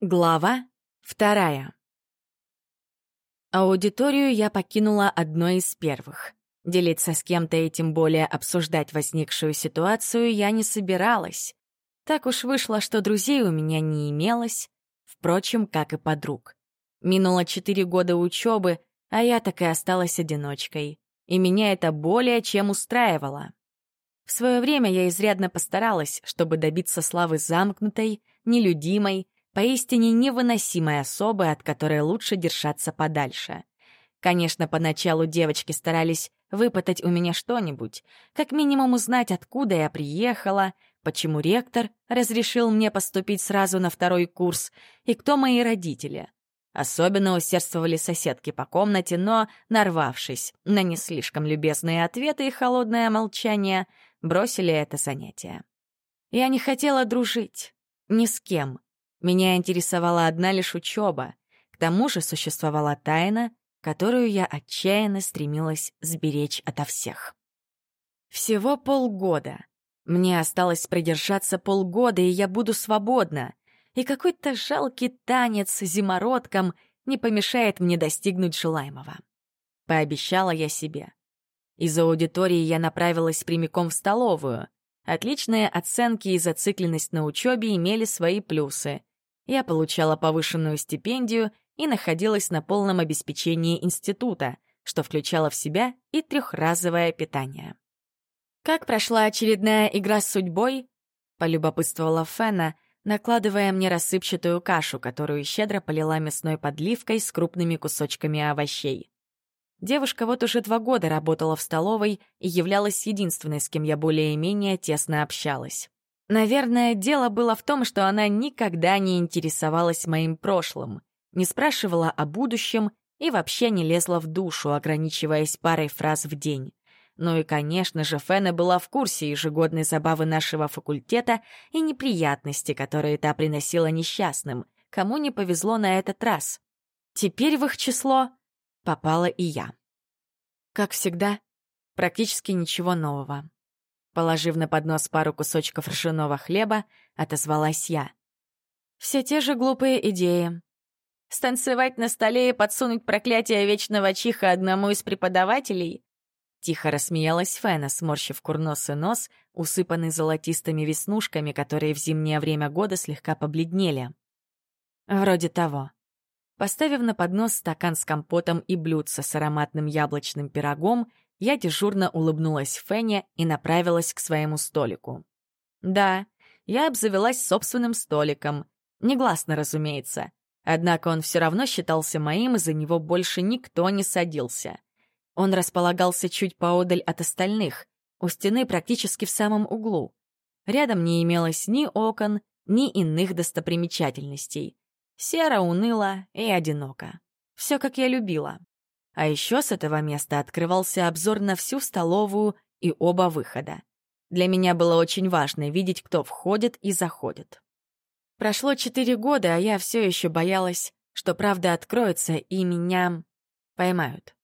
Глава вторая. Аудиторию я покинула одной из первых. Делиться с кем-то и тем более обсуждать возникшую ситуацию я не собиралась. Так уж вышло, что друзей у меня не имелось, впрочем, как и подруг. Минуло четыре года учебы, а я так и осталась одиночкой. И меня это более чем устраивало. В свое время я изрядно постаралась, чтобы добиться славы замкнутой, нелюдимой, поистине невыносимой особы, от которой лучше держаться подальше. Конечно, поначалу девочки старались выпытать у меня что-нибудь, как минимум узнать, откуда я приехала, почему ректор разрешил мне поступить сразу на второй курс и кто мои родители. Особенно усердствовали соседки по комнате, но, нарвавшись на не слишком любезные ответы и холодное молчание, бросили это занятие. Я не хотела дружить. Ни с кем. Меня интересовала одна лишь учеба. К тому же существовала тайна, которую я отчаянно стремилась сберечь ото всех. Всего полгода. Мне осталось продержаться полгода, и я буду свободна. И какой-то жалкий танец с зимородком не помешает мне достигнуть желаемого. Пообещала я себе. Из аудитории я направилась прямиком в столовую. Отличные оценки и зацикленность на учебе имели свои плюсы. Я получала повышенную стипендию и находилась на полном обеспечении института, что включало в себя и трехразовое питание. «Как прошла очередная игра с судьбой?» — полюбопытствовала Фена, накладывая мне рассыпчатую кашу, которую щедро полила мясной подливкой с крупными кусочками овощей. Девушка вот уже два года работала в столовой и являлась единственной, с кем я более-менее тесно общалась. Наверное, дело было в том, что она никогда не интересовалась моим прошлым, не спрашивала о будущем и вообще не лезла в душу, ограничиваясь парой фраз в день. Ну и, конечно же, Фена была в курсе ежегодной забавы нашего факультета и неприятности, которые та приносила несчастным, кому не повезло на этот раз. Теперь в их число попала и я. Как всегда, практически ничего нового. Положив на поднос пару кусочков ржаного хлеба, отозвалась я. Все те же глупые идеи. Станцевать на столе и подсунуть проклятие вечного чиха одному из преподавателей? Тихо рассмеялась Фэна, сморщив курносый нос, усыпанный золотистыми веснушками, которые в зимнее время года слегка побледнели. Вроде того. Поставив на поднос стакан с компотом и блюдце с ароматным яблочным пирогом, я дежурно улыбнулась Фене и направилась к своему столику. Да, я обзавелась собственным столиком. Негласно, разумеется. Однако он все равно считался моим, и за него больше никто не садился. Он располагался чуть поодаль от остальных, у стены практически в самом углу. Рядом не имелось ни окон, ни иных достопримечательностей. Серо, уныло и одиноко. Все, как я любила. А еще с этого места открывался обзор на всю столовую и оба выхода. Для меня было очень важно видеть, кто входит и заходит. Прошло четыре года, а я все еще боялась, что правда откроется и меня поймают.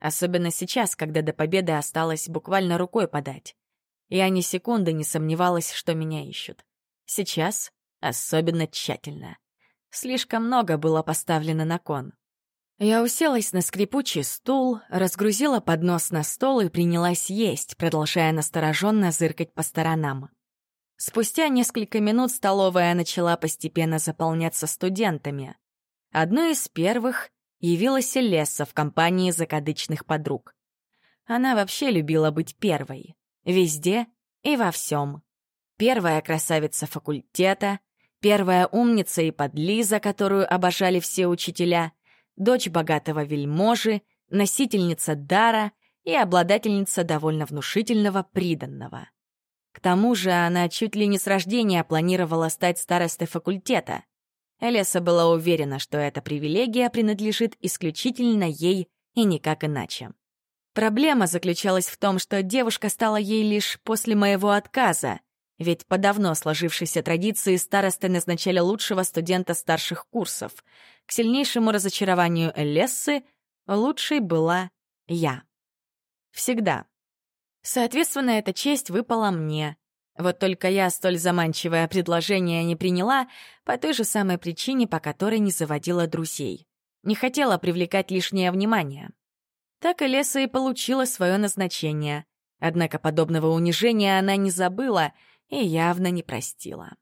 Особенно сейчас, когда до победы осталось буквально рукой подать. Я ни секунды не сомневалась, что меня ищут. Сейчас особенно тщательно. Слишком много было поставлено на кон. Я уселась на скрипучий стул, разгрузила поднос на стол и принялась есть, продолжая настороженно зыркать по сторонам. Спустя несколько минут столовая начала постепенно заполняться студентами. Одной из первых явилась Леса в компании закадычных подруг. Она вообще любила быть первой. Везде и во всем. Первая красавица факультета, первая умница и подлиза, которую обожали все учителя — дочь богатого вельможи, носительница дара и обладательница довольно внушительного приданного. К тому же она чуть ли не с рождения планировала стать старостой факультета. Элеса была уверена, что эта привилегия принадлежит исключительно ей и никак иначе. Проблема заключалась в том, что девушка стала ей лишь после моего отказа, ведь по давно сложившейся традиции старосты назначали лучшего студента старших курсов. К сильнейшему разочарованию Элессы лучшей была я. Всегда. Соответственно, эта честь выпала мне. Вот только я столь заманчивое предложение не приняла по той же самой причине, по которой не заводила друзей. Не хотела привлекать лишнее внимание. Так и Леса и получила свое назначение. Однако подобного унижения она не забыла и явно не простила.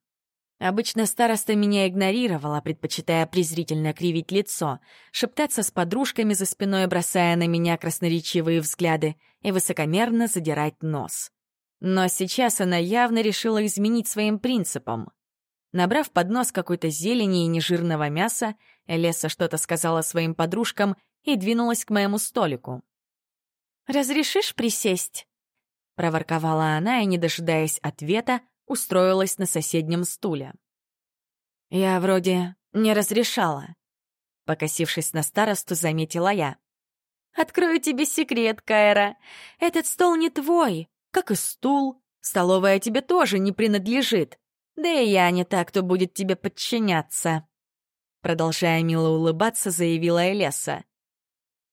Обычно староста меня игнорировала, предпочитая презрительно кривить лицо, шептаться с подружками за спиной, бросая на меня красноречивые взгляды и высокомерно задирать нос. Но сейчас она явно решила изменить своим принципам. Набрав под нос какой-то зелени и нежирного мяса, Элеса что-то сказала своим подружкам и двинулась к моему столику. «Разрешишь присесть?» — проворковала она и, не дожидаясь ответа, устроилась на соседнем стуле. «Я вроде не разрешала», — покосившись на старосту, заметила я. «Открою тебе секрет, Кайра. Этот стол не твой, как и стул. Столовая тебе тоже не принадлежит. Да и я не та, кто будет тебе подчиняться». Продолжая мило улыбаться, заявила Элеса.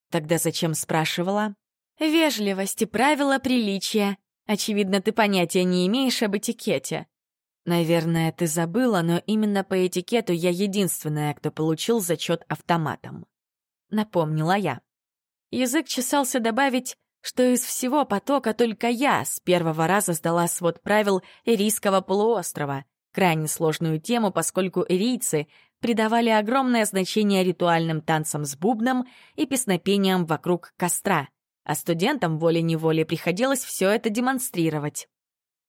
«Тогда зачем спрашивала?» «Вежливость и правила приличия. Очевидно, ты понятия не имеешь об этикете. Наверное, ты забыла, но именно по этикету я единственная, кто получил зачет автоматом. Напомнила я. Язык чесался добавить, что из всего потока только я с первого раза сдала свод правил Ирийского полуострова, крайне сложную тему, поскольку ирийцы придавали огромное значение ритуальным танцам с бубном и песнопениям вокруг костра — а студентам волей-неволей приходилось все это демонстрировать.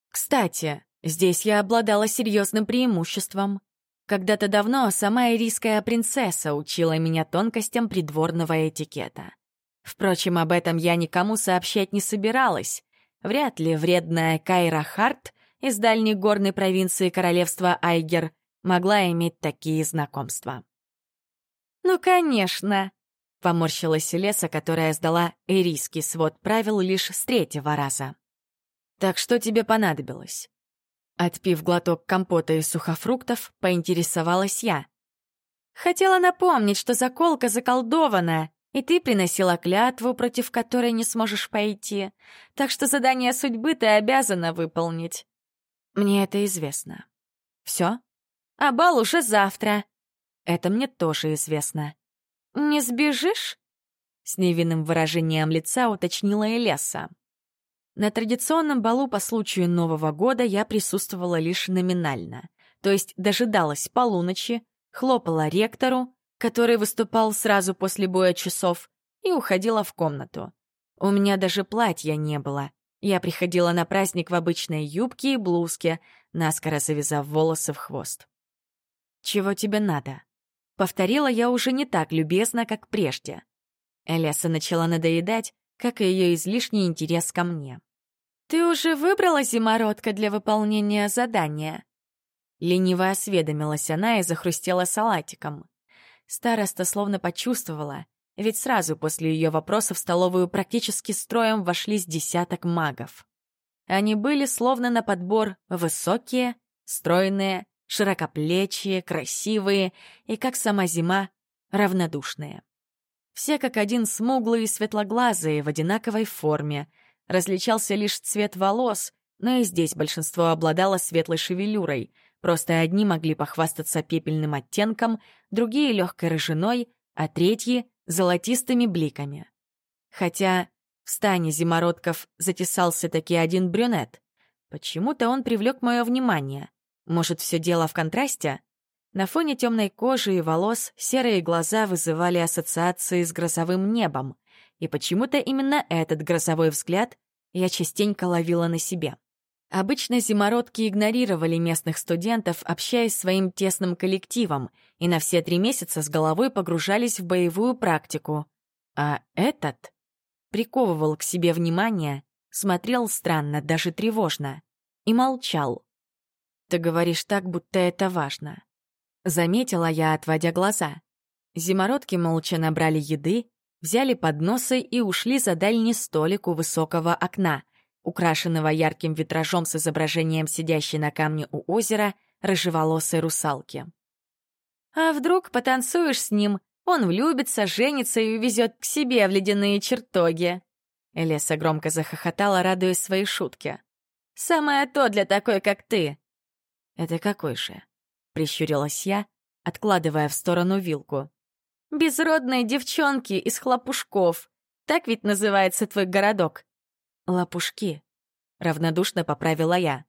Кстати, здесь я обладала серьезным преимуществом. Когда-то давно сама ирийская принцесса учила меня тонкостям придворного этикета. Впрочем, об этом я никому сообщать не собиралась. Вряд ли вредная Кайра Харт из дальней горной провинции королевства Айгер могла иметь такие знакомства. «Ну, конечно!» Поморщилась Леса, которая сдала эрийский свод правил лишь с третьего раза. «Так что тебе понадобилось?» Отпив глоток компота из сухофруктов, поинтересовалась я. «Хотела напомнить, что заколка заколдована, и ты приносила клятву, против которой не сможешь пойти, так что задание судьбы ты обязана выполнить. Мне это известно. Все? А бал уже завтра. Это мне тоже известно. «Не сбежишь?» — с невинным выражением лица уточнила Элеса. На традиционном балу по случаю Нового года я присутствовала лишь номинально, то есть дожидалась полуночи, хлопала ректору, который выступал сразу после боя часов, и уходила в комнату. У меня даже платья не было. Я приходила на праздник в обычной юбке и блузке, наскоро завязав волосы в хвост. «Чего тебе надо?» Повторила я уже не так любезно, как прежде. Элеса начала надоедать, как и ее излишний интерес ко мне. «Ты уже выбрала зимородка для выполнения задания?» Лениво осведомилась она и захрустела салатиком. Староста словно почувствовала, ведь сразу после ее вопроса в столовую практически строем вошли с десяток магов. Они были словно на подбор высокие, стройные, широкоплечие, красивые и, как сама зима, равнодушные. Все как один смуглые и светлоглазые, в одинаковой форме. Различался лишь цвет волос, но и здесь большинство обладало светлой шевелюрой. Просто одни могли похвастаться пепельным оттенком, другие — легкой рыжиной, а третьи — золотистыми бликами. Хотя в стане зимородков затесался таки один брюнет. Почему-то он привлек мое внимание. Может, все дело в контрасте? На фоне темной кожи и волос серые глаза вызывали ассоциации с грозовым небом, и почему-то именно этот грозовой взгляд я частенько ловила на себе. Обычно зимородки игнорировали местных студентов, общаясь своим тесным коллективом, и на все три месяца с головой погружались в боевую практику. А этот приковывал к себе внимание, смотрел странно, даже тревожно, и молчал. Ты говоришь так, будто это важно. Заметила я, отводя глаза. Зимородки молча набрали еды, взяли подносы и ушли за дальний столик у высокого окна, украшенного ярким витражом с изображением сидящей на камне у озера рыжеволосой русалки. «А вдруг потанцуешь с ним, он влюбится, женится и увезет к себе в ледяные чертоги?» Элеса громко захохотала, радуясь своей шутке. Самое то для такой, как ты!» «Это какой же?» — прищурилась я, откладывая в сторону вилку. «Безродные девчонки из хлопушков. Так ведь называется твой городок?» «Лопушки», — равнодушно поправила я.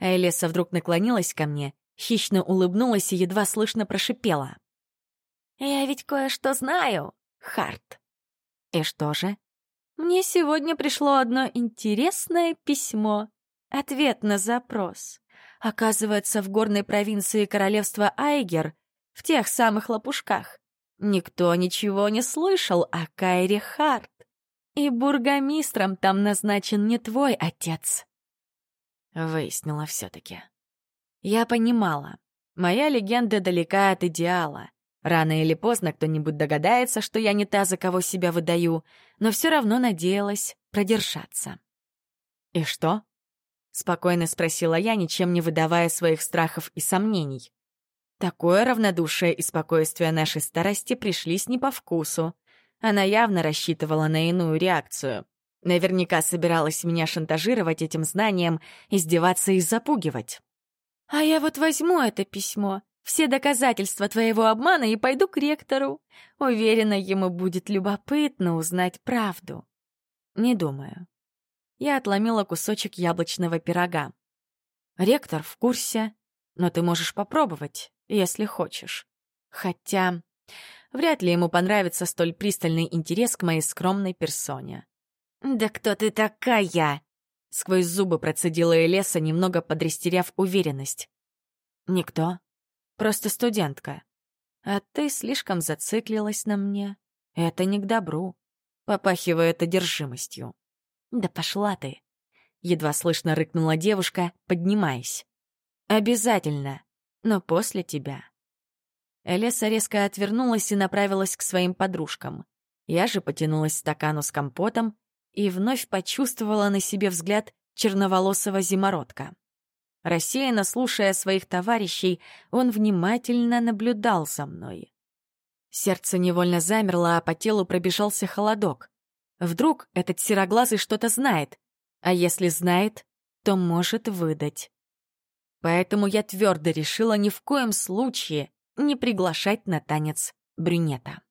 А Элеса вдруг наклонилась ко мне, хищно улыбнулась и едва слышно прошипела. «Я ведь кое-что знаю, Харт». «И что же?» «Мне сегодня пришло одно интересное письмо. Ответ на запрос. Оказывается, в горной провинции королевства Айгер, в тех самых лопушках, никто ничего не слышал о Кайре Харт. И бургомистром там назначен не твой отец. Выяснила все-таки. Я понимала, моя легенда далека от идеала. Рано или поздно кто-нибудь догадается, что я не та, за кого себя выдаю, но все равно надеялась продержаться. «И что?» — спокойно спросила я, ничем не выдавая своих страхов и сомнений. Такое равнодушие и спокойствие нашей старости пришлись не по вкусу. Она явно рассчитывала на иную реакцию. Наверняка собиралась меня шантажировать этим знанием, издеваться и запугивать. «А я вот возьму это письмо, все доказательства твоего обмана и пойду к ректору. Уверена, ему будет любопытно узнать правду». «Не думаю». Я отломила кусочек яблочного пирога. «Ректор в курсе, но ты можешь попробовать, если хочешь. Хотя вряд ли ему понравится столь пристальный интерес к моей скромной персоне. «Да кто ты такая?» Сквозь зубы процедила Элеса, немного подрастеряв уверенность. «Никто. Просто студентка. А ты слишком зациклилась на мне. Это не к добру. Попахивает одержимостью». «Да пошла ты!» Едва слышно рыкнула девушка, поднимаясь. «Обязательно, но после тебя». Элеса резко отвернулась и направилась к своим подружкам. Я же потянулась к стакану с компотом и вновь почувствовала на себе взгляд черноволосого зимородка. Рассеянно слушая своих товарищей, он внимательно наблюдал за мной. Сердце невольно замерло, а по телу пробежался холодок. Вдруг этот сероглазый что-то знает, а если знает, то может выдать. Поэтому я твердо решила ни в коем случае не приглашать на танец брюнета.